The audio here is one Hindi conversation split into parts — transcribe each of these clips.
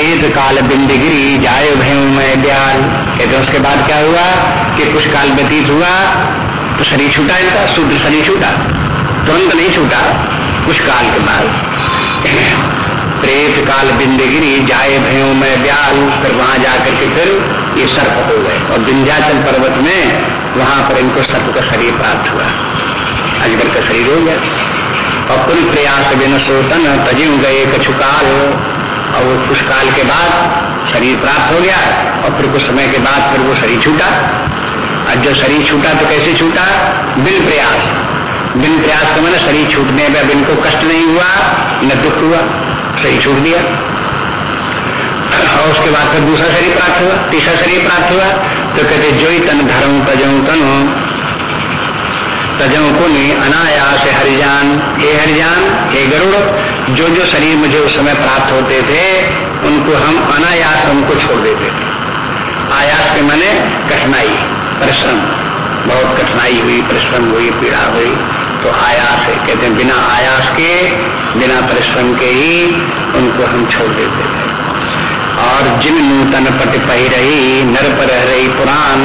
प्रेत काल बिंदगिरी जाय भय मैं कहते उसके बाद क्या हुआ? कि कुछ काल व्यतीत हुआ तो शरीर छूटा इनका शुद्ध शरीर छूटा। तुरंत नहीं छूटा, कुछ काल के बाद। प्रेत काल बिंदगिरी जाए भयो में ब्याल फिर वहाँ जाकर के फिर ये सर्प हो गए। और विंध्याचल पर्वत में वहाँ पर इनको सर्प का शरीर प्राप्त हुआ। अजगर का शरीर हो गया। और कुल प्रयास बिन सोतन तजिम गए कछुकाल और वो कुछ काल के बाद शरीर प्राप्त हो गया और फिर कुछ समय के बाद फिर वो शरीर छूटा। और जब शरीर छूटा तो कैसे छूटा? बिन प्रयास। बिन प्रयास का मैंने शरीर छूटने में अब इनको कष्ट नहीं हुआ, न दुख हुआ, शरीर छूट दिया। और उसके बाद फिर दूसरा शरीर प्राप्त हुआ, तीसरा शरीर प्राप्त हुआ। तो कहते जो ही तन धर्म तजऊ तनु तजऊ कुनि अनायास हरिजान। हे हरिजान, हे गरुड़ जो जो शरीर मुझे उस समय प्राप्त होते थे, उनको हम अनायास उनको छोड़ देते थे। आयास के माने कठिनाई, परिश्रम। बहुत कठिनाई हुई, परिश्रम हुई, पीड़ा हुई। तो आयास है कहते हैं, बिना आयास के, बिना परिश्रम के ही उनको हम छोड़ देते थे। और जिन नूतन पट पही रही, नर पर रह रही पुराण,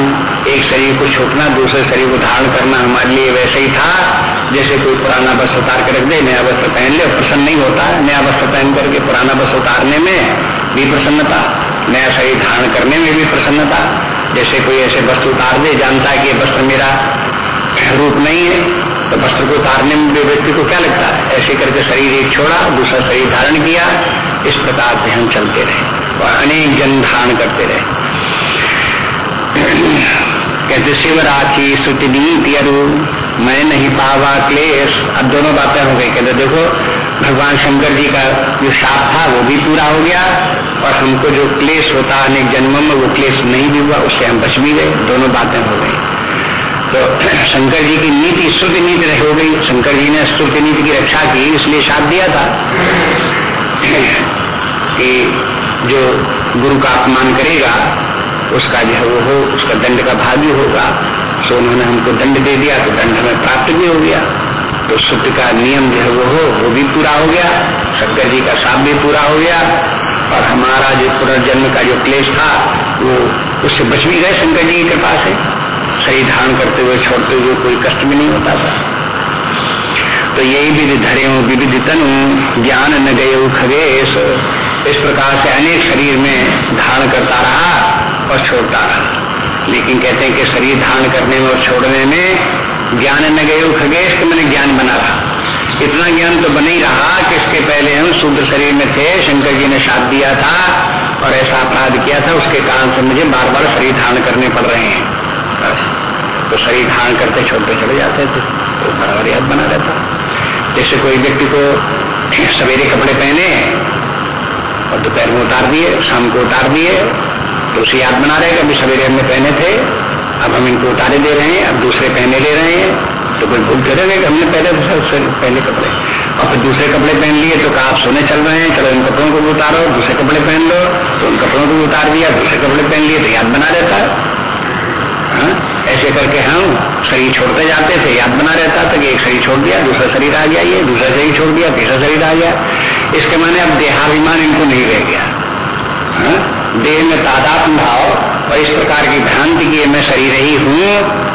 एक शरीर को छोड़ना दूसरे शरीर को धारण करना हमारे लिए वैसे ही था। जैसे कोई पुराना बस उतार के रख दे, नया वस्त्र पहन ले, प्रसन्न नहीं होता। नया वस्त्र पहन करके पुराना बस उतारने में भी प्रसन्नता, नया शरीर धारण करने में भी प्रसन्नता। जैसे कोई ऐसे वस्त्र उतार दे, जानता है कि वस्त्र मेरा रूप नहीं है। तो वस्त्र को उतारने में व्यक्ति को क्या लगता है? ऐसे करके शरीर एक छोड़ा, दूसरा शरीर धारण किया, इस प्रकार से हम चलते रहे और अनेक जन धारण करते रहे। कहते शिव राखी सुतनीति अरु, मैं नहीं पावा क्लेश। अब दोनों बातें हो गई। कहते, देखो, भगवान शंकर जी का जो शाप था, वो भी पूरा हो गया और हमको जो क्लेश होता अनेक जन्मों में, वो क्लेश नहीं भी हुआ, उससे हम बच भी गए। दोनों बातें हो गई। तो शंकर जी की नीति श्रुति नीति हो गई। शंकर जी ने श्रुति नीति की रक्षा की, इसलिए साथ दिया था। कि जो गुरु का अपमान करेगा, उसका जो है वो हो, उसका दंड का भागी होगा। तो उन्होंने हमको दंड दे दिया तो दंड हमें प्राप्त भी हो गया। तो श्रुति का नियम जो है वो हो, वो भी पूरा हो गया। शंकर जी का साप भी पूरा हो गया। और हमारा जो पुनर्जन्म का जो क्लेश था, वो उससे बच भी गए शंकर जी की कृपा से। सही धारण करते हुए छोड़ते हुए कोई कष्ट भी नहीं होता था। तो यही विधि धरे विविध तनु ज्ञान न गए खगेश, इस प्रकार से अनेक शरीर में धारण करता रहा और छोड़ता रहा। लेकिन कहते हैं कि शरीर धारण करने में और छोड़ने में ज्ञान न गए खगेश तो मैंने ज्ञान बना रहा। इतना ज्ञान तो बन ही रहा कि इसके पहले हम शुद्ध शरीर में थे, शंकर जी ने साथ दिया था और ऐसा अपराध किया था, उसके कारण से मुझे बार बार शरीर धारण करने पड़ रहे हैं। तो शरीर धारण करते, छोड़ते चले जाते थे तो बराबर याद बना रहता जैसे कोई व्यक्ति को सवेरे कपड़े पहने और दोपहर में उतार दिए, शाम को उतार दिए तो उसे याद बना रहे अभी सवेरे हमने पहने थे, अब हम इनको उतारे दे रहे हैं, अब दूसरे पहने ले रहे हैं तो कोई भूल करेंगे कि हमने पहले पहले कपड़े। और फिर दूसरे कपड़े पहन लिए तो कहा आप सोने चल रहे हैं, चलो इन कपड़ों को भी उतारो, दूसरे कपड़े पहन लो तो उन कपड़ों को भी उतार दिया, दूसरे कपड़े पहन लिए तो याद बना रहता है। हा? ऐसे करके हम शरीर छोड़ते जाते थे, याद बना रहता था कि एक शरीर छोड़ दिया, दूसरा शरीर आ गया, ये दूसरा शरीर छोड़ दिया, तीसरा शरीर आ गया इसके माने अब देहाभिमान इनको नहीं रह गया हा? देह में तादात भाव और इस प्रकार की भ्रांति की मैं शरीर ही हूँ,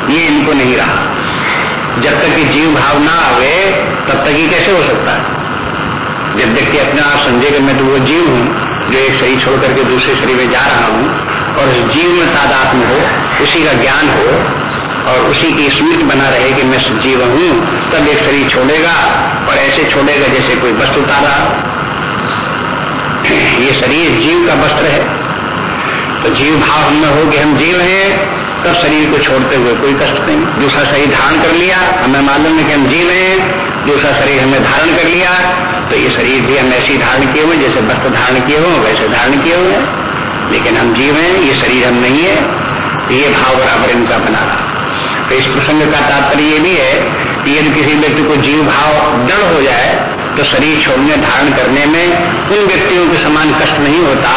ये इनको नहीं रहा जब तक कि जीव भाव ना आवे, तब तक ही कैसे हो सकता है जब व्यक्ति अपने आप समझे कि मैं तो वो जीव हूँ, जो एक शरीर छोड़ करके दूसरे शरीर में जा रहा हूँ और उस जीव में तादात्म हो, उसी का ज्ञान हो, और उसी की स्मृति बना रहे कि मैं जीव हूँ, तब एक शरीर छोड़ेगा, और ऐसे छोड़ेगा जैसे कोई वस्त्र उतारा ये शरीर जीव का वस्त्र है। तो जीव भाव हमें हो कि हम जीव हैं, तब शरीर को छोड़ते हुए कोई कष्ट नहीं। दूसरा शरीर धारण कर लिया, हमें मालूम है कि हम जीव हैं। दूसरा शरीर हमें धारण कर लिया तो ये शरीर भी हम ऐसे धारण किए हुए जैसे वस्त्र धारण किए हुए वैसे धारण किए हुए लेकिन हम जीव हैं, ये शरीर हम नहीं है, ये भाव बराबर इनका बना रहा। तो इस प्रसंग का तात्पर्य ये भी है कि यदि किसी व्यक्ति को जीव भाव दृढ़ हो जाए तो शरीर छोड़ने धारण करने में उन व्यक्तियों के समान कष्ट नहीं होता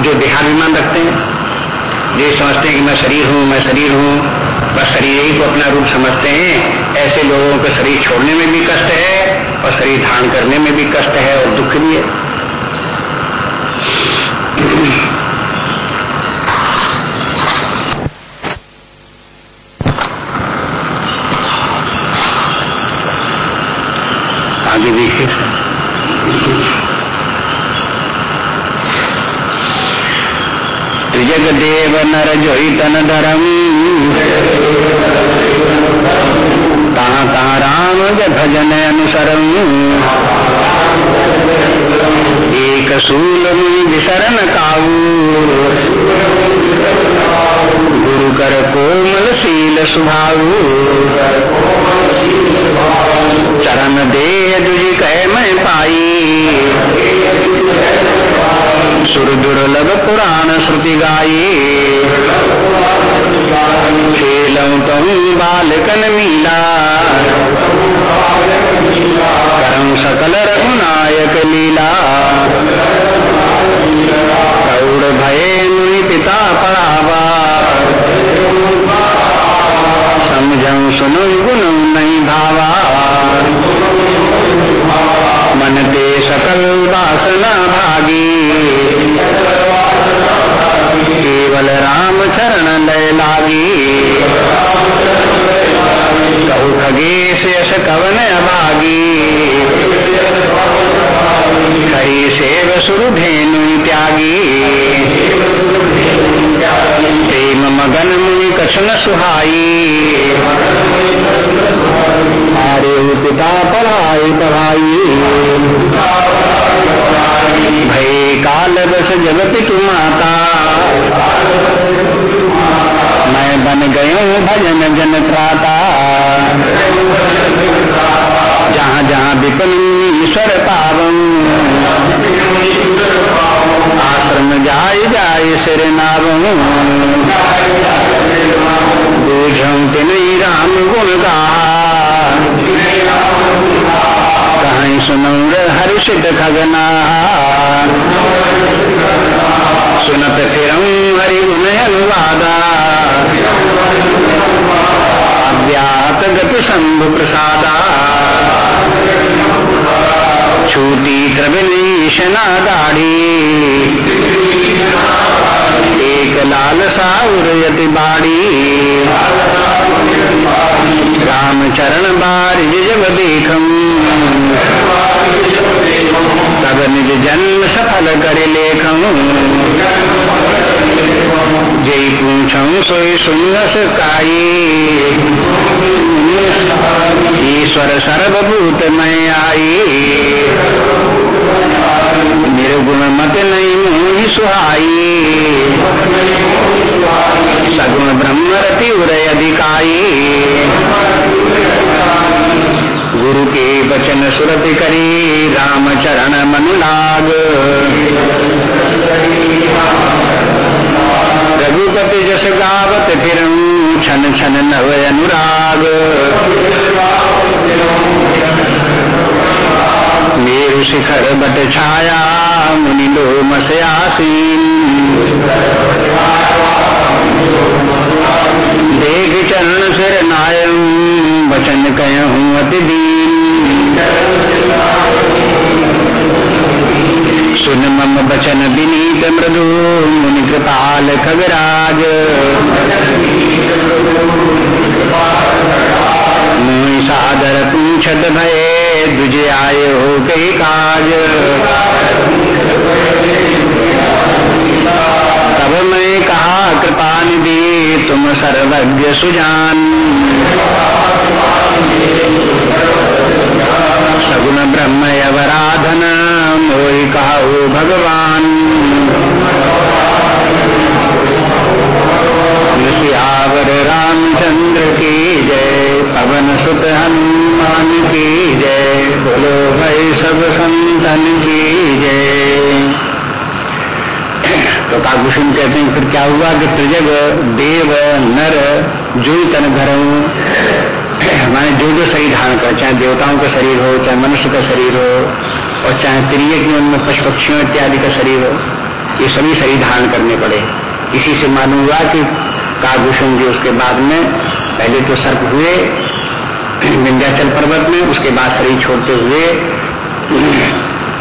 जो देहाभिमान रखते हैं। ये समझते हैं कि मैं शरीर हूँ, मैं शरीर हूँ, बस शरीर ही को अपना रूप समझते हैं। ऐसे लोगों को शरीर छोड़ने में भी कष्ट है और शरीर धारण करने में भी कष्ट है और दुख भी है। नर जोई तन धर्म तहाँ तहाँ राम भजन अनुसरम एक सूल विसरन काऊ गुरु कर कोमल शील सुभाऊ चरण दे दुज कह मैं पाई। सुर दुर्लभ पुराण श्रुति गाई। बालकन मीला। सुहाई। सगुण ब्रह्म उदय अधिकाई। गुरु के वचन सुरति करी, राम चरण मन लाग रघुपति जस गावत फिर छन छन नव अनुराग। मेरु शिखर बट छाया। मुनि लोम से देख चरण सिर नायम वचन कहूँ अति दीन। सुन मम बचन विनीत मृदु, मुनि कृपाल खगराज। मुनि सादर पूछत भय, दुजे आए हो कई काज। सर्वज्ञ प्रिय की उनमें पशु पक्षियों इत्यादि का शरीर हो, ये सभी शरीर धारण करने पड़े। इसी से मालूम हुआ कि कागभूषण जी उसके बाद में, पहले तो सर्प हुए, विंध्याचल पर्वत में, उसके बाद शरीर छोड़ते हुए,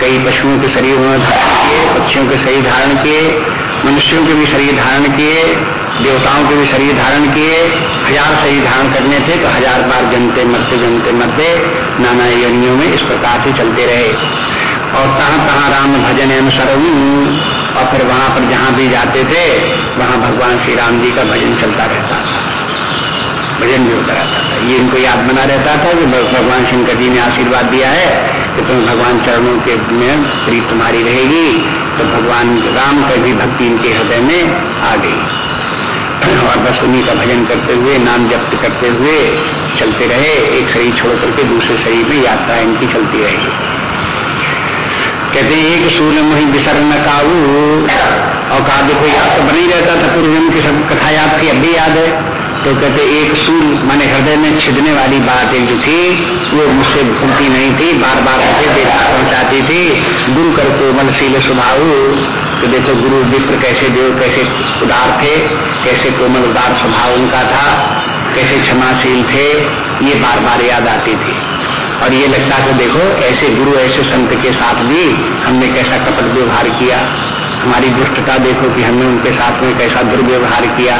कई पशुओं के शरीर उन्होंने धारण किए, पक्षियों के शरीर धारण किए, मनुष्यों के भी शरीर धारण किए, देवताओं के भी शरीर धारण किए, हज़ार शरीर धारण करने थे तो हज़ार बार जनते मरते जनते मरते, नाना योनियों में इस प्रकार से चलते रहे। और तहाँ तहाँ राम भजन अनुसर और फिर वहाँ पर जहाँ भी जाते थे, वहाँ भगवान श्री राम जी का भजन चलता रहता था। भजन भी होता रहता था। ये इनको याद बना रहता था कि भगवान शंकर जी ने आशीर्वाद दिया है कि तुम भगवान चरणों के में प्रीत तुम्हारी रहेगी तो भगवान राम का भी भक्ति इनके हृदय में आ गई। और बस उन्हीं का भजन करते हुए, नाम जप्त करते हुए चलते रहे। एक शरीर छोड़ करके दूसरे शरीर में यात्रा इनकी चलती रहेगी। कहते हैं, एक सूर्य मुहि बिसर न काऊ और कहा, देखो याद तो बनी रहता था पूर्व की सब कथा याद थी, अब भी याद है। तो कहते, एक सूर्य, माने हृदय में छिदने वाली बात एक जो थी, वो मुझसे भूलती नहीं थी बार बार मुझे देखा, पहुंचाती थी। गुरु कर कोमल शील स्वभाव तो देखो, गुरु विप्र कैसे देव, कैसे उदार थे, कैसे कोमल उदार स्वभाव उनका था, कैसे क्षमाशील थे, ये बार बार याद आती थी। और ये लगता कि देखो, ऐसे गुरु, ऐसे संत के साथ भी हमने कैसा कपट व्यवहार किया। हमारी दुष्टता देखो कि हमने उनके साथ में कैसा दुर्व्यवहार किया।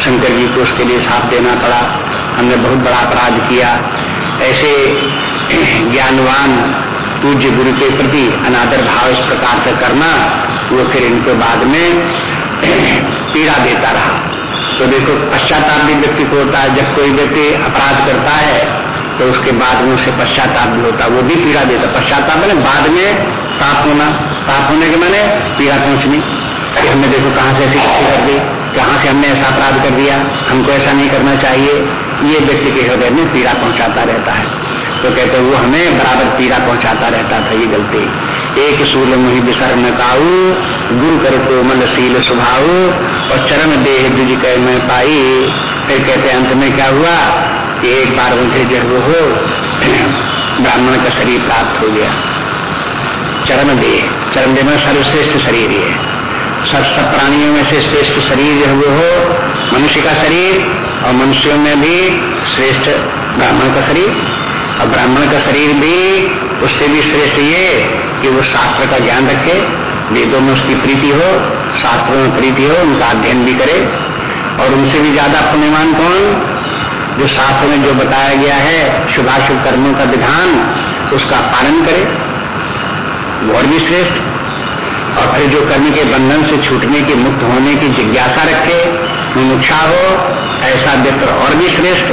शंकर जी को उसके लिए साथ देना पड़ा। हमने बहुत बड़ा अपराध किया। ऐसे ज्ञानवान पूज्य गुरु के प्रति अनादर भाव इस प्रकार से करना, वो फिर इनको बाद में पीड़ा देता रहा। तो देखो, पश्चाताप भी व्यक्ति को होता है। जब कोई व्यक्ति अपराध करता है तो उसके बाद में उसे पश्चाताप भी होता, वो भी पीड़ा देता। पश्चाताप मैंने बाद में पाप होना पाप होने के मैंने पीड़ा पहुंचनी। हमने देखो कहाँ से ऐसी कर दी, कहाँ से हमने ऐसा अपराध कर दिया, हमको ऐसा नहीं करना चाहिए। ये व्यक्ति के हृदय में पीड़ा पहुंचाता रहता है। तो कहते वो हमें बराबर पीड़ा पहुंचाता रहता था, ये गलती। एक सूर्य मुहि बिसर न काऊ गुरु कर कोमल शील स्वभाव और चरण देह दुज कह मैं पाई। फिर कहते अंत में क्या हुआ? कि एक बार मुझे जो वो हो ब्राह्मण का शरीर प्राप्त हो गया। चरण देह चरण देह में सर्वश्रेष्ठ शरीर है सब सब प्राणियों में से श्रेष्ठ शरीर जो वो हो, मनुष्य का शरीर, और मनुष्यों में भी श्रेष्ठ ब्राह्मण का शरीर। और ब्राह्मण का शरीर भी, उससे भी श्रेष्ठ ये कि वो शास्त्र का ज्ञान रखे, वेदों में उसकी प्रीति हो, शास्त्रों में प्रीति हो, उनका अध्ययन भी करे। और उनसे भी ज़्यादा पुण्यमान कौन? जो शास्त्र में जो बताया गया है शुभाशुभ कर्मों का विधान, उसका पालन करे। वो और भी श्रेष्ठ। और फिर जो कर्म के बंधन से छूटने की, मुक्त होने की जिज्ञासा रखे, मुमुक्षा हो, ऐसा व्यक्ति और भी श्रेष्ठ।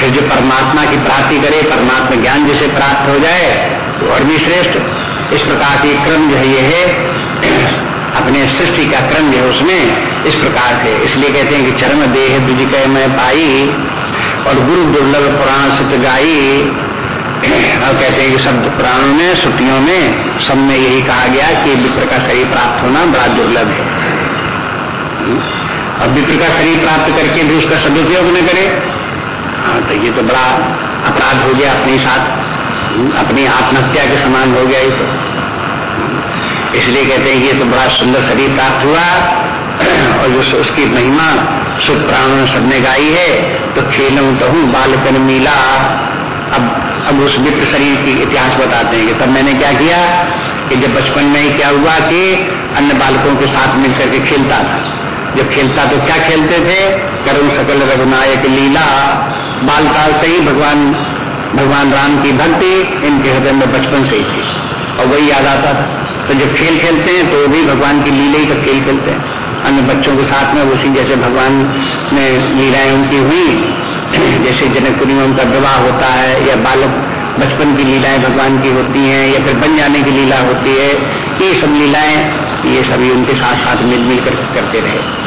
फिर जो परमात्मा की प्राप्ति करे, परमात्मा ज्ञान जिसे प्राप्त हो जाए तो और भी श्रेष्ठ। इस प्रकार के क्रम जो है ये है। अपने सृष्टि का क्रम है उसमें इस प्रकार से इसलिए कहते हैं कि चरम देह दुजिक में पाई और गुरु दुर्लभ पुराण सत्य गाई। और कहते हैं कि शब्द पुराणों में श्रुतियों में सब में यही कहा गया कि विप्र का शरीर प्राप्त होना बड़ा दुर्लभ है। और विप्र का शरीर प्राप्त करके भी उसका सदुपयोग न करे। हाँ तो ये तो बड़ा अपराध हो गया अपने साथ। अपनी आत्महत्या के समान हो गया ये तो। इसलिए कहते हैं कि तो बड़ा सुंदर शरीर प्राप्त हुआ, और जो उसकी महिमा सुख प्राणों सबने गाई है तो खेलूं तो हूँ बालकन मीला। अब अब उस मित्र शरीर की इतिहास बताते हैं कि तब मैंने क्या किया कि जब बचपन में ही क्या हुआ कि अन्य बालकों के साथ मिलकर के खेलता था। जब खेलता तो क्या खेलते थे? करुण सकल रघुनायक लीला। बालकाल से ही भगवान भगवान राम की भक्ति इनके हृदय में बचपन से ही थी, और वही याद आता था। तो जब खेल खेलते हैं तो भी भगवान की लीला ही का खेल खेलते हैं। अन्य बच्चों के साथ में, उसी जैसे भगवान ने लीलाएँ उनकी हुई, जैसे जनकपुरी में उनका विवाह होता है, या बालक बचपन की लीलाएँ भगवान की होती हैं, या फिर बन जाने की लीला होती है, ये सब लीलाएँ, ये सभी उनके साथ साथ मिल मिल कर करते रहे।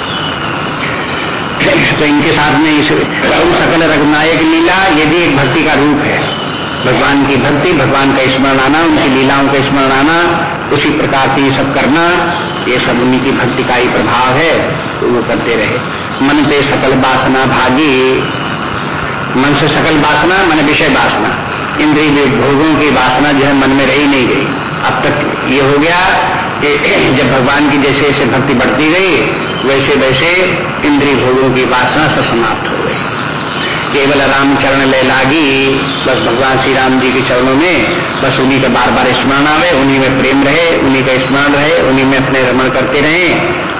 तो इनके साथ में इस सकल रघुनायक लीला, ये भी एक भक्ति का रूप है। भगवान की भक्ति, भगवान का स्मरण आना उनकी लीलाओं का स्मरण आना उसी प्रकार से ये सब करना, ये सब उन्हीं की भक्ति का ही प्रभाव है तो वो करते रहे। मन पे सकल वासना भागी, मन से सकल वासना, मन विषय वासना। इंद्रिय भोगों की वासना जो है, मन में रही नहीं गई। अब तक ये हो गया कि जब भगवान की जैसे जैसे भक्ति बढ़ती गई वैसे वैसे इंद्रिय भोगों की वासना से समाप्त हो गई। केवल राम चरण ले लागी। बस भगवान श्री राम जी के चरणों में बस उन्हीं का बार बार स्मरण आवे, उन्हीं में प्रेम रहे, उन्हीं का स्मरण रहे, उन्हीं में अपने रमण करते रहे।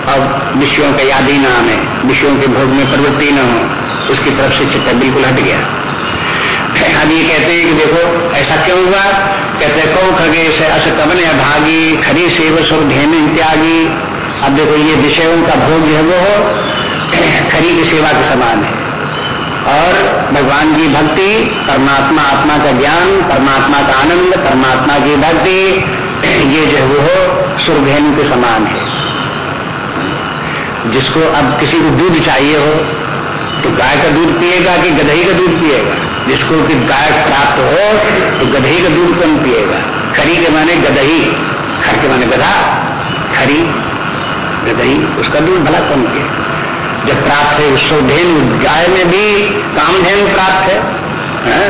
और विषयों का याद ही ना आने विषयों के भोग में प्रवृत्ति न हो, उसकी तरफ़ से चित्त बिल्कुल हट गया। अब ये कहते हैं कि देखो, ऐसा क्यों हुआ? कहते कौ खगे से अस कवन भागी, खरी सेव सुर धेनु त्यागी। अब देखो, ये विषयों का भोग जो है वो खरी की सेवा के समान है। और भगवान की भक्ति, परमात्मा आत्मा का ज्ञान, परमात्मा का आनंद, परमात्मा की भक्ति, ये जो है वो सुरभेनु के समान है। जिसको अब किसी को दूध चाहिए हो तो गाय का दूध पिएगा कि गधई का दूध पिएगा? जिसको कि गाय प्राप्त हो तो गधई का दूध कम पिएगा? खरी के माने गदही खर के माने गधा, खरी गदही उसका दूध भला कम पिएगा? जब प्राप्त है सौधेन गाय में भी कामधेन प्राप्त है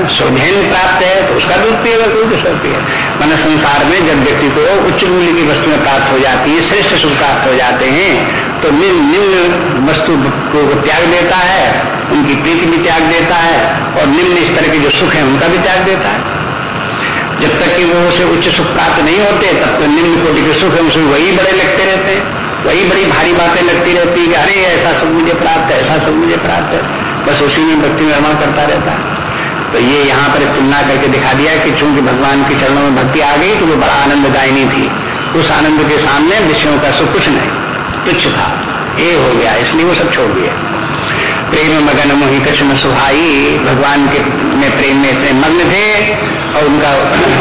सौधेन प्राप्त है तो उसका दूध पिएगा कोई दूसरा पिएगा मैंने संसार में जब व्यक्ति को उच्च मूल्य की वस्तुएँ प्राप्त हो जाती है, श्रेष्ठ सुख प्राप्त हो जाते हैं तो निम्न निम्न वस्तु को त्याग देता है, उनकी प्रीति भी त्याग देता है, और निम्न स्तर के जो सुख है, उनका भी त्याग देता है। जब तक कि वो उसे उच्च सुख प्राप्त नहीं होते, तब तो निम्न कोटि के सुख है, उसे वही बड़े लगते रहते हैं। वही बड़ी भारी बातें लगती रहती है अरे, ऐसा सब मुझे प्राप्त है, ऐसा सब मुझे प्राप्त है। बस उसी में भक्ति निर्माण करता रहता है। तो ये यहाँ पर तुलना करके दिखा दिया कि चूँकि भगवान के चरणों में भक्ति आ गई तो वो बड़ा आनंददायिनी थी। उस आनंद के सामने विषयों का सुख कुछ नहीं, तुच्छ था। ये हो गया, इसलिए वो सब छोड़ दिया। प्रेम मगन मोही कृष्ण सुहाई, भगवान के में प्रेम में इतने मग्न थे और उनका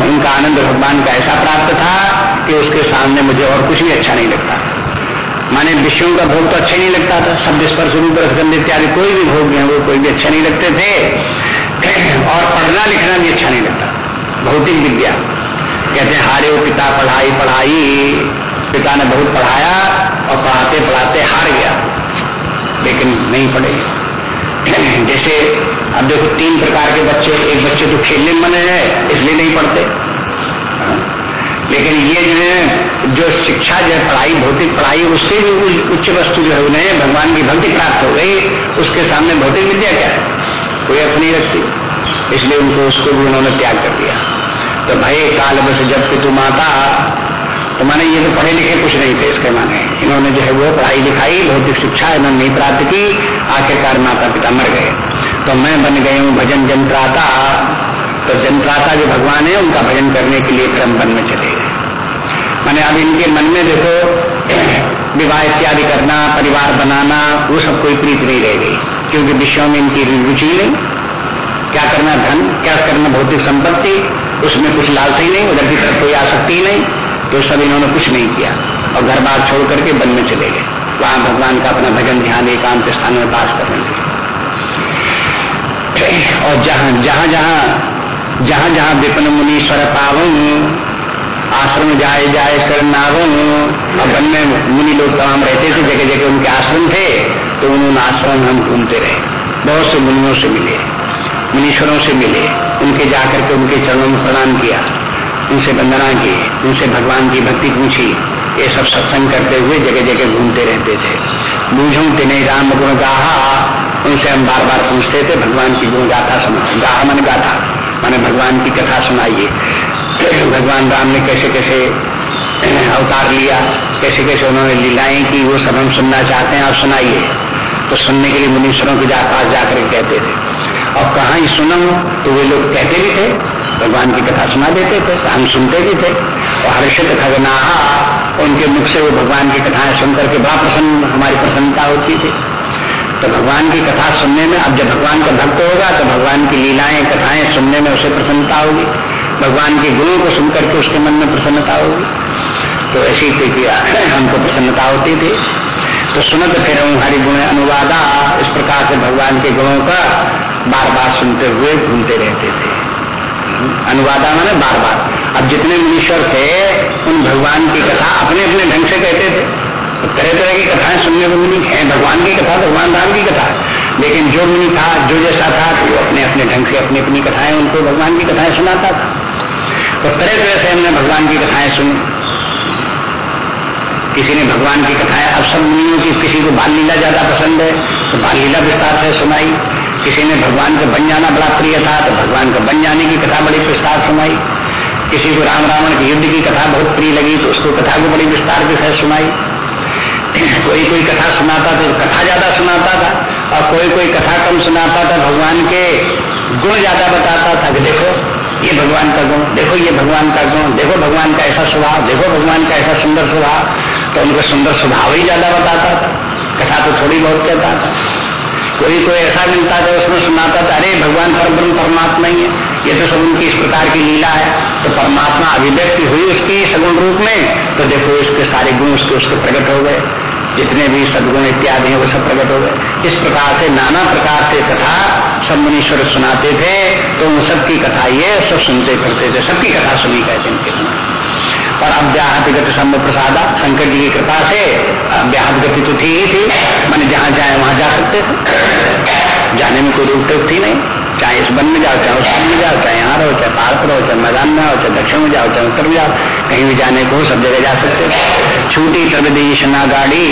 उनका आनंद भगवान का ऐसा प्राप्त था कि उसके सामने मुझे और कुछ भी अच्छा नहीं लगता। माने विषयों का भोग तो अच्छा नहीं लगता था शब्द स्पर्श रूप रसगंध इत्यादि कोई भी भोग है, वो कोई भी अच्छा नहीं लगते थे। और पढ़ना लिखना भी अच्छा नहीं लगता भौतिक विद्या। कहते हैं, हारे पिता, पढ़ाई पढ़ाई। पिता ने बहुत पढ़ाया और पढ़ाते पढ़ाते हार गया। लेकिन नहीं पढ़े। जैसे, अब देखो, तीन प्रकार के बच्चे, एक बच्चे तो खेलने मने है, इसलिए नहीं पढ़ते। लेकिन ये जो है, जो शिक्षा, जो है, पढ़ाई, भौतिक पढ़ाई, उससे भी उच्च वस्तु जो है उन्हें भगवान की भक्ति प्राप्त हो गई। उसके सामने भौतिक विद्या क्या है? कोई नहीं रखती इसलिए उनको, उसको भी उन्होंने त्याग कर दिया। तो भाई, काल बस जब कि तू माता तो माने ये तो पढ़े लिखे कुछ नहीं थे इसके माने। इन्होंने जो है वो पढ़ाई लिखाई, भौतिक शिक्षा इन्होंने नहीं प्राप्त की, आखिरकार माता पिता मर गए। तो मैं बन गई हूँ भजन जंत्राता तो जनप्राता जो भगवान है, उनका भजन करने के लिए क्रम बन में चले गए। मैंने अब इनके मन में देखो, विवाह इत्यादि करना, परिवार बनाना, वो सब कोई प्रीत नहीं रह गई, क्योंकि विषयों में इनकी रुचि नहीं। क्या करना धन, क्या करना भौतिक संपत्ति, उसमें कुछ लालसा ही नहीं, उधर की तरफ़ कोई आसक्ति नहीं तो सब इन्होंने कुछ नहीं किया, और घर बार छोड़ करके वन में चले गए। वहाँ भगवान का अपना भजन ध्यान एकांत स्थान में बास करने लगे। और जहाँ जहाँ जहाँ जहाँ जहाँ विपिन मुनीश्वर पावन, आश्रम जाए जाए शरणावन और वन में मुनि लोग तमाम रहते थे, जगह जगह उनके आश्रम थे तो उन आश्रम हम घूमते रहे। बहुत से मुनियों से मिले, मुनीश्वरों से मिले, उनके जाकर के उनके चरणों में प्रणाम किया, उनसे वंदना की, उनसे भगवान की भक्ति पूछी। ये सब सत्संग करते हुए जगह जगह घूमते रहते थे। बूझू तिने राम गुण गाहा, उनसे हम बार बार पूछते थे, भगवान की गुण गाथा सुना, गाहा मन गाथा। मैंने भगवान की कथा सुनाइए भगवान राम ने कैसे कैसे अवतार लिया, कैसे कैसे उन्होंने लीलाएँ की, वो सब हम सुनना चाहते हैं, आप सुनाइए। तो सुनने के लिए मुनीश्वरों के पास जाकर कहते थे। और कहा ही सुनो तो वे लोग कहते भी थे, भगवान की कथा सुना देते थे हम सुनते भी थे। और हर्षित खगनाहा, उनके मुख से वो भगवान की कथाएँ सुनकर के बड़ा प्रसन्न हमारी प्रसन्नता होती थी। तो भगवान की कथा सुनने में, अब जब भगवान का भक्त होगा तो भगवान की लीलाएँ, कथाएँ सुनने में उसे प्रसन्नता होगी। भगवान के गुणों को सुनकर के उसके मन में प्रसन्नता होगी। तो ऐसी हमको प्रसन्नता होती थी। तो सुनत फिर हमारी गुण अनुवादा। इस प्रकार से भगवान के गुणों का बार बार सुनते हुए घूमते रहते थे। अनुवादा मैंने बार बार अब जितने मुनीश्वर थे, उन भगवान की कथा अपने अपने ढंग से कहते थे। तरह तरह की कथाएँ सुनने को मिली। है भगवान की कथा, भगवान राम की कथा। लेकिन जो मुनि था, जो जैसा था तो वो अपने अपने ढंग से अपनी अपनी कथाएँ उनको भगवान की कथाएँ सुनाता था। तो तरह तरह से हमने भगवान की कथाएँ सुनी। किसी ने भगवान की कथाएँ, अब सब मुनियों की किसी को बाल लीला ज़्यादा पसंद है तो बाल लीला विस्तार से सुनाई। किसी ने भगवान का बन जाना बड़ा प्रिय था तो भगवान का बन जाने की कथा बड़ी विस्तार सुनाई। किसी को राम रावण के युद्ध की कथा बहुत प्रिय लगी तो उसको कथा को बड़ी विस्तार के साथ सुनाई। कोई कोई कथा सुनाता तो कथा ज़्यादा सुनाता था और कोई कोई कथा कम सुनाता था, भगवान के गुण ज़्यादा बताता था कि देखो, ये भगवान का गुण, देखो ये भगवान का गुण, देखो भगवान का ऐसा स्वभाव, देखो भगवान का ऐसा सुंदर स्वभाव। तो उनका सुंदर स्वभाव ही ज़्यादा बताता था, कथा तो थोड़ी बहुत कहता था। कोई कोई ऐसा मिलता था उसमें सुनाता था, अरे, भगवान परब्रह्म परमात्मा ही है। ये तो सब उनकी इस प्रकार की लीला है। तो परमात्मा अभिव्यक्ति हुई उसकी सगुण रूप में तो देखो उसके सारे गुण उसके उसके प्रकट हो गए। जितने भी सदगुण इत्यादि हैं, वो सब प्रकट हो गए। इस प्रकार से, नाना प्रकार से कथा सब मुनीश्वर सुनाते थे तो उन सबकी कथा ये सब सुनते करते थे। सबकी कथा सुनी कहते इनके सुना और अव्याहत गति सम्भ प्रसादा शंकर जी की कृपा से अव्याहत गति तो थी ही थी मैंने जहाँ जाए, वहाँ जा सकते थे जाने में कोई रूप थी नहीं। चाहे इस वन में जाओ, चाहे उस वन में जाओ, चाहे यहाँ रहो, चाहे पहाड़ पर रहो, चाहे मैदान में आओ, चाहे दक्षिण में जाओ, चाहे उत्तर में जाओ, कहीं भी जाने को सब जगह जा सकते छूटी प्रविदेशना गाड़ी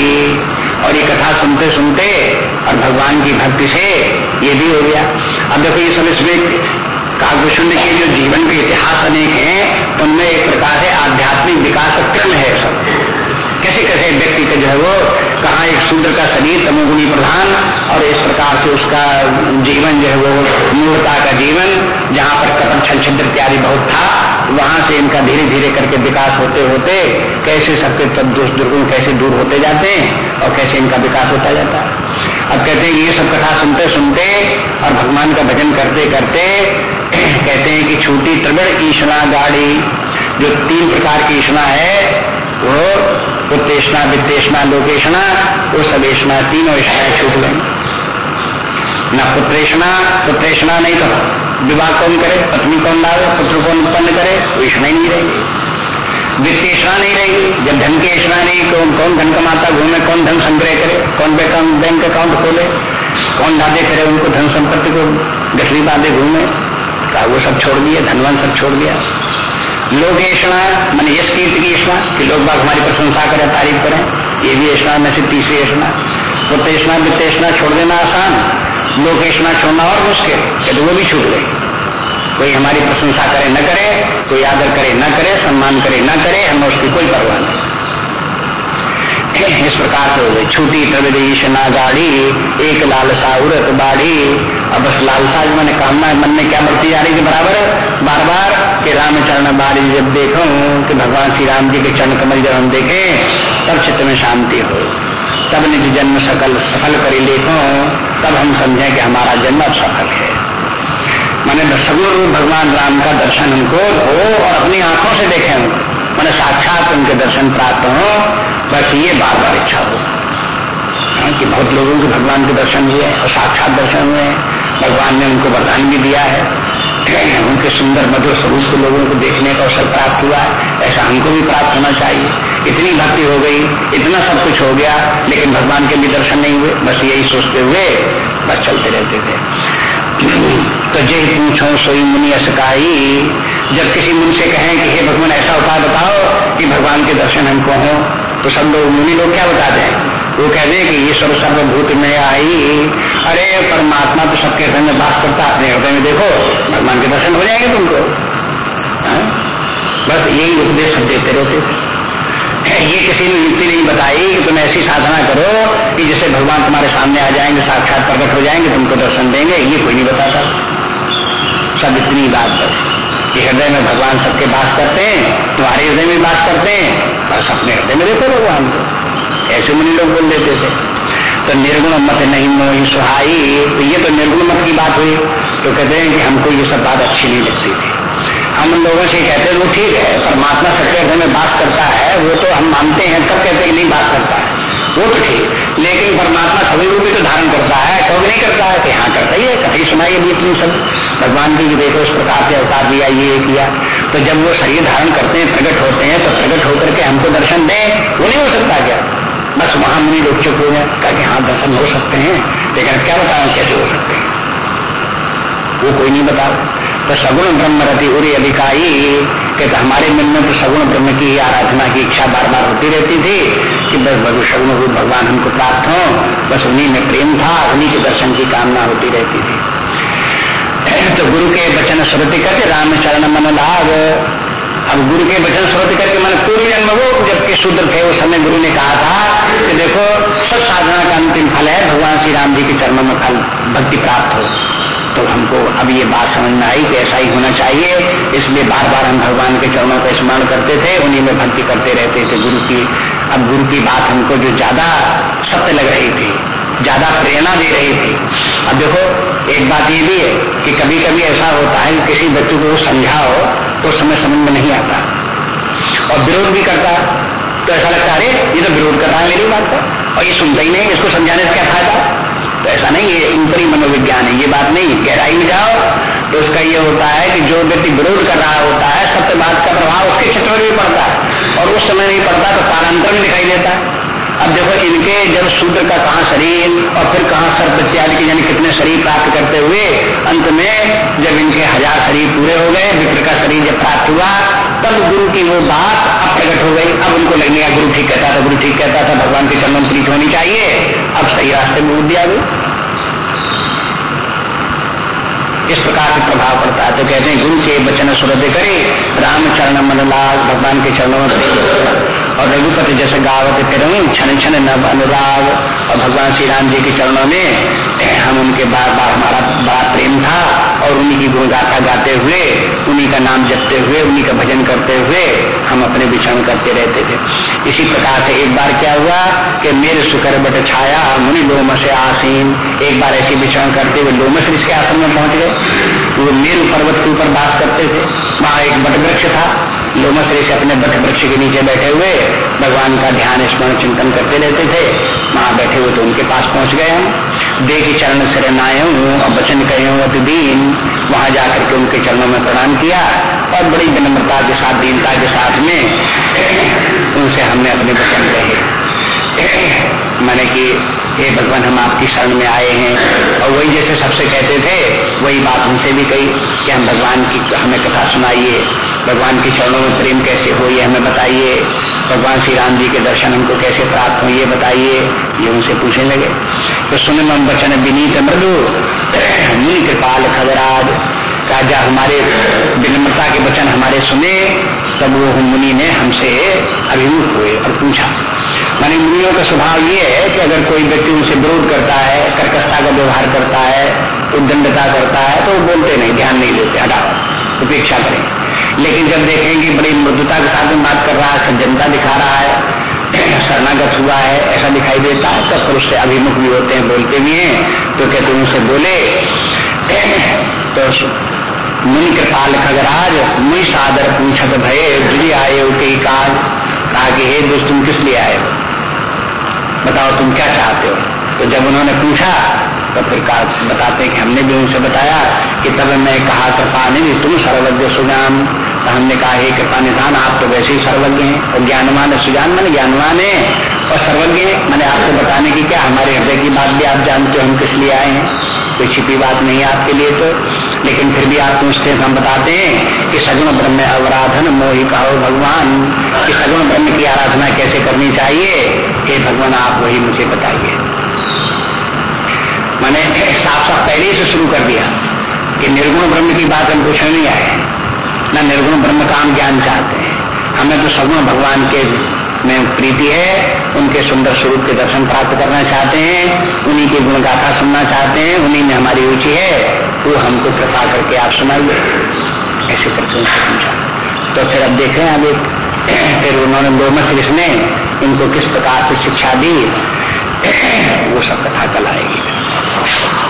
और ये कथा सुनते सुनते और भगवान की भक्ति से ये भी हो गया। अब देखो, ये सब इसमें काव्यशून्य के जो जीवन के इतिहास अनेक हैं उनमें एक प्रकार से आध्यात्मिक विकास क्रम है। सब कैसे कैसे व्यक्ति का जो है वो कहा एक शूद्र का शरीर तमोगुणी प्रधान और इस प्रकार से उसका जीवन जो है वो मूर्ता का जीवन, जहाँ पर कपट छल, छिद्र इत्यादि बहुत था, वहाँ से इनका धीरे धीरे करके विकास होते होते कैसे सबके तब दोष दुर्गुण कैसे दूर होते जाते हैं और कैसे इनका विकास होता जाता है। अब कहते हैं, ये सब कथा सुनते सुनते और भगवान का भजन करते करते कहते हैं कि छूटी त्रिगण ईशना गाड़ी, जो तीन प्रकार की ईशना है, वो उत्तेषणा वित्तेषणा लोकेशना वो ऐसा तीनों ऐसा छूट गई। न पुत्रेषणा पुत्रेषणा नहीं तो विवाह कौन करे? पत्नी कौन लावे? पुत्र कौन उत्पन्न करे? वो ईष्णा नहीं रहेगी वित्तेषणा नहीं रहेगी जब धन की ऐसा नहीं, कौन कौन धन कमाता? घूमे कौन धन संग्रह करे? कौन बैंक अकाउंट खोले? कौन दादे करे? उनको धन संपत्ति को गठरी बांधे घूमे का वो सब छोड़ दिया धनवान सब छोड़ दिया। लोग ऐसा मान यश कीर्ति की ऐसा कि लोग बाग हमारी प्रशंसा करें, तारीफ़ करें। ये भी ऐसा में से तीसरी ऐसा पुत्रेषणा वित्तेषणा छोड़ देना आसान। लोग छोड़ना और मुश्किल यदि वो भी छूट गई कोई हमारी प्रशंसा करे, न करे, कोई आदर करे, न करे, सम्मान करे, न करे, हमें उसकी कोई परवाह नहीं। इस प्रकार से छूटी प्रविदेश ना गाड़ी एक लालसा उरत बाढ़ी अब बस लालसा मैंने कामना मन में क्या बढ़ती जा रही थी बराबर बार बार कि रामचरण बारी जब देखो कि भगवान श्री राम जी के चरण कमल जब हम देखें तब चित्त में शांति हो। तब निज जन्म सकल सफल कर देखो तब हम समझें कि हमारा जन्म अब सफल है। मैंने सगुण रूप भगवान राम का दर्शन हमको हो और अपनी आँखों से देखे देखें मैंने साक्षात उनके दर्शन प्राप्त हो बस ये बार बार इच्छा हो। हाँ, कि बहुत लोगों के भगवान के दर्शन हुए और साक्षात दर्शन हुए। भगवान ने उनको वरदान भी दिया है। उनके सुंदर मधुर स्वरूप को लोगों को देखने का अवसर प्राप्त हुआ ऐसा हमको भी प्राप्त होना चाहिए। इतनी भक्ति हो गई, इतना सब कुछ हो गया, लेकिन भगवान के भी दर्शन नहीं हुए। बस यही सोचते हुए, बस चलते रहते थे। तो जय पूछो सोई मुनि असकाई। जब किसी मुनि से कहें कि, हे भगवान, ऐसा उपाय बताओ कि भगवान के दर्शन हमको हो तो सब लोग, मुनि लोग क्या बताते हैं वो कहते हैं कि ईश्वर सर्वभूत में आई। अरे, परमात्मा तो सबके हृदय में बात करता अपने हृदय में देखो, भगवान के दर्शन हो जाएँगे तुमको। हाँ? बस यही उपदेश सब देते रहते ये किसी ने युक्ति नहीं बताई कि तुम ऐसी साधना करो कि जिससे भगवान तुम्हारे सामने आ जाएँगे, साक्षात प्रकट हो जाएँगे, तुमको दर्शन देंगे। ये कोई नहीं बताता। सब इतनी बात बस। हृदय में भगवान सबके बात करते हैं, तुम्हारे हृदय में बात करते हैं, बस अपने हृदय में देखो भगवान को। ऐसे मुनि लोग बोल देते थे। तो निर्गुण मत नहीं मोही सुहाई तो ये तो निर्गुण मत की बात हुई। तो कहते हैं कि हमको ये सब बात अच्छी नहीं लगती थी। हम उन लोगों से कहते हैं, वो ठीक है, परमात्मा सबके हृदय में बात करता है, वो तो हम मानते हैं कब कहते हैं नहीं बात करता है। वो तो ठीक, लेकिन परमात्मा सभी रूप भी तो धारण करता है कब नहीं करता है? कि हाँ करता ही है, कभी सुनाई बीच में सब। भगवान की देखो, इस प्रकार से अवतार दिया, ये किया। तो जब वो शरीर धारण करते हैं, प्रकट होते हैं तो प्रकट होकर के हमको दर्शन दें, वो नहीं हो सकता क्या? बस वहाँ मुनि लोग चुप हो जाए कि हाँ दर्शन हो सकते हैं, लेकिन क्या बताओ कैसे हो सकते हैं? वो कोई नहीं बता तो सगुण ब्रह्म रति उरी अधिकारी, कहते हमारे मन में तो सगुण ब्रह्म की आराधना की इच्छा बार बार होती रहती थी, कि बस भगु सगुण रूप भगवान हमको प्राप्त हो। बस उन्हीं में प्रेम था, उन्हीं के दर्शन की कामना होती रहती थी। तो गुरु के वचन श्रुति करके रामचरण मन लाभ अब गुरु के वचन श्रुति करके मन पूर्व जन्म वो, जबकि शुद्र थे, उस समय गुरु ने कहा था कि देखो, सब साधना का अंतिम फल है, भगवान श्री राम जी के चरणों में फल, भक्ति प्राप्त हो। तो हमको अब ये बात समझ में आई कि ऐसा ही होना चाहिए। इसलिए बार बार हम भगवान के चरणों का स्मरण करते थे, उन्हीं में भक्ति करते रहते थे। गुरु की, अब गुरु की बात हमको जो ज़्यादा सत्य लग रही थी ज़्यादा प्रेरणा दे रही थी। अब देखो, एक बात ये भी है कि कभी कभी ऐसा होता है कि किसी व्यक्ति को समझाओ तो समय समझ में नहीं आता। और विरोध भी करता तो ऐसा लगता है ये तो विरोध कर रहा है मेरी बात को और ये सुनता ही नहीं, इसको समझाने से क्या फ़ायदा? तो ऐसा नहीं है ऊपरी मनोविज्ञान है, ये बात नहीं, गहराई में जाओ तो उसका ये होता है कि जो व्यक्ति विरोध कर रहा होता है सत्य बात का प्रभाव उसके क्षेत्र में भी पड़ता है, और उस समय नहीं पड़ता तो कालांतर में दिखाई देता है। अब देखो इनके जब शूद्र का कहा शरीर और फिर कहा सर्प इत्यादि के यानी कितने शरीर प्राप्त करते हुए, अंत में जब इनके हज़ार शरीर पूरे हो गए विप्र का शरीर जब प्राप्त हुआ, तब गुरु की वो बात अब प्रकट हो गई। अब उनको लगने गुरु ठीक कहता था, गुरु ठीक कहता था, भगवान के चरणों प्रीत होनी चाहिए। अब सही रास्ते में दिया गया इस प्रकार से प्रभाव पड़ता है। तो कहते हैं, गुरु के वचन सुरद करे रामचरण मन लाग भगवान के चरणों में और रघुपति जैसे गावत फिर क्षण क्षण नव अनुराग और भगवान श्री राम जी के चरणों में, हम उनके बार बार हमारा बड़ा प्रेम था और उन्हीं की गुणगाथा गाते हुए, उन्हीं का नाम जपते हुए, उन्हीं का भजन करते हुए हम अपने विचरण करते रहते थे। इसी प्रकार से एक बार क्या हुआ कि मेरे सुकर बट छाया मुनि लोम से आसीन, एक बार ऐसी विचरण करते हुए लोमस इसके आसन में पहुँच गए। वो मेरु पर्वत के ऊपर बात करते थे। वहाँ एक बट वृक्ष था। लोमस ऋषि अपने बट वृक्ष के नीचे बैठे हुए भगवान का ध्यान, स्मरण, चिंतन करते रहते थे। वहाँ बैठे हुए तो उनके पास पहुँच गए हम। देखी चरण सिर नाय और वचन कहे दीन। वहाँ जाकर के उनके चरणों में प्रणाम किया और बड़ी विनम्रता के साथ, दीनता के साथ में उनसे हमने अपने वचन कहे। मैंने कि हे भगवान, हम आपकी शरण में आए हैं। और वही जैसे सबसे कहते थे, वही बात उनसे भी कही कि हम भगवान की, हमें कथा सुनाइए। भगवान के चरणों में प्रेम कैसे हो, ये हमें बताइए। भगवान श्री राम जी के दर्शन हमको कैसे प्राप्त हो ये बताइए। ये उनसे पूछने लगे। तो सुन मम वचन, विनीत मृदु मुनि कृपाल खगराज, राजा हमारे, विनम्रता के वचन हमारे सुने। तब वो मुनि ने हमसे अभिमुख हुए और पूछा मानी मुनियों का स्वभाव ये है कि अगर कोई व्यक्ति उनसे विरोध करता है, कर्कशता का व्यवहार करता है, उद्दंडता करता है तो बोलते नहीं, ध्यान नहीं देते, हटाओ, उपेक्षा करें। लेकिन जब देखेंगे बड़ी मृदुता के साथ में बात कर रहा है, सज्जनता दिखा रहा है, शरणागत हुआ है, ऐसा दिखाई देता है, तब फिर उससे अभिमुख भी होते हैं, बोलते भी हैं तो कहते उनसे बोले? तो मुनि कृपाल खगराज मुई सादर पूछत भय आए कई काज कहा हे दोस्त, तुम किस लिए आए हो? बताओ तुम क्या चाहते हो? तो जब उन्होंने पूछा तो फिर बताते कि हमने भी उनसे बताया कि तब मैं कहा, कृपा नहीं तुम सर्वज्ञ सुजान। तो हमने कहा, हे कृपा निधान, आप तो वैसे ही सर्वज्ञ हैं और ज्ञानवान है। सुजान मैंने ज्ञानवान है और सर्वज्ञ है। मैंने आपको बताने की क्या, हमारे हृदय की बात भी आप जानते हो, हम किस लिए आए हैं? कोई छिपी बात नहीं आपके लिए तो। लेकिन फिर भी आप पूछते हैं हम बताते हैं कि सगुण ब्रह्म अवराधन मोहि कहो भगवान। कि सगुण ब्रह्म की आराधना कैसे करनी चाहिए? हे भगवान, आप वही मुझे बताइए। मैंने साफ़ साफ़ पहले से शुरू कर दिया कि निर्गुण ब्रह्म की बात हम पूछने नहीं आए। न निर्गुण ब्रह्म का हम ज्ञान चाहते हैं। हमें तो सगुण भगवान के में प्रीति है, उनके सुंदर स्वरूप के दर्शन प्राप्त करना चाहते हैं, उन्हीं की गुणगाथा सुनना चाहते हैं, उन्हीं में हमारी रुचि है वो हमको कृपा करके आप सुनाइए। ऐसे करके उनसे पूछा तो फिर अब देखें अभी फिर उन्होंने लोमस ने इनको किस प्रकार से शिक्षा दी, वो सब कथा कल आएगी।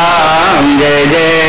जय जय